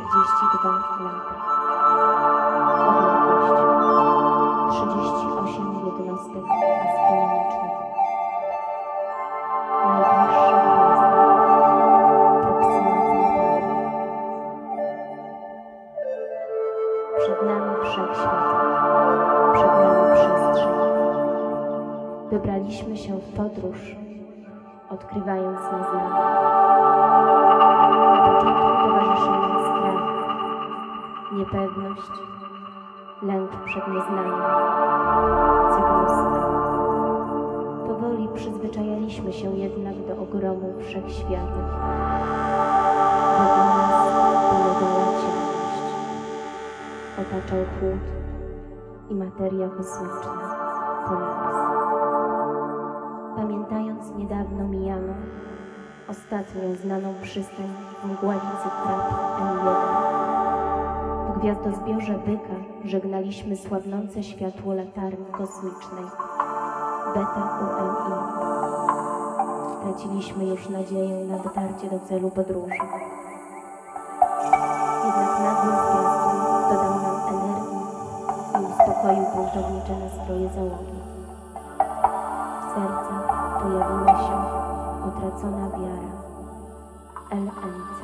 242 lata Odległość 38 jednostek astronomicznych Najbliższa gwiazda Proxima Centauri Przed nami wszechświat, przed nami przestrzeń. Wybraliśmy się w podróż, odkrywając nieznane. Nam strach, niepewność, lęk przed nieznanym, cyklus. Powoli przyzwyczajaliśmy się jednak do ogromu wszechświata. Wokół nas polegała ciemność otaczał chłód i materia kosmiczna, Polaris. Pamiętając niedawno mijaną, ostatnią znaną przystań w mgławicy trap M1, w gwiazdozbiorze Byka żegnaliśmy słabnące światło latarni kosmicznej Beta UMI. Traciliśmy już nadzieję na dotarcie do celu podróży. Jednak nagły zwiastun dodał nam energii i uspokoił buntownicze nastroje załogi. W sercach pojawiła się utracona wiara. LNC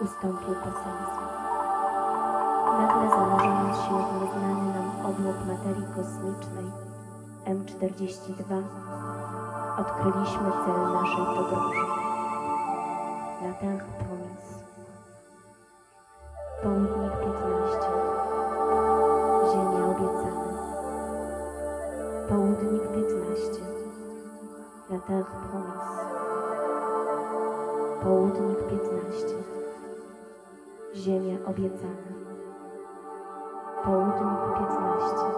ustąpił poselstwu. W nieznany nam obłok materii kosmicznej M42 odkryliśmy cel naszej podróży. La Terre Promise. Południk 15. Ziemia obiecana. Południk 15. La Terre Promise. Południk 15. Ziemia obiecana. Południk 15.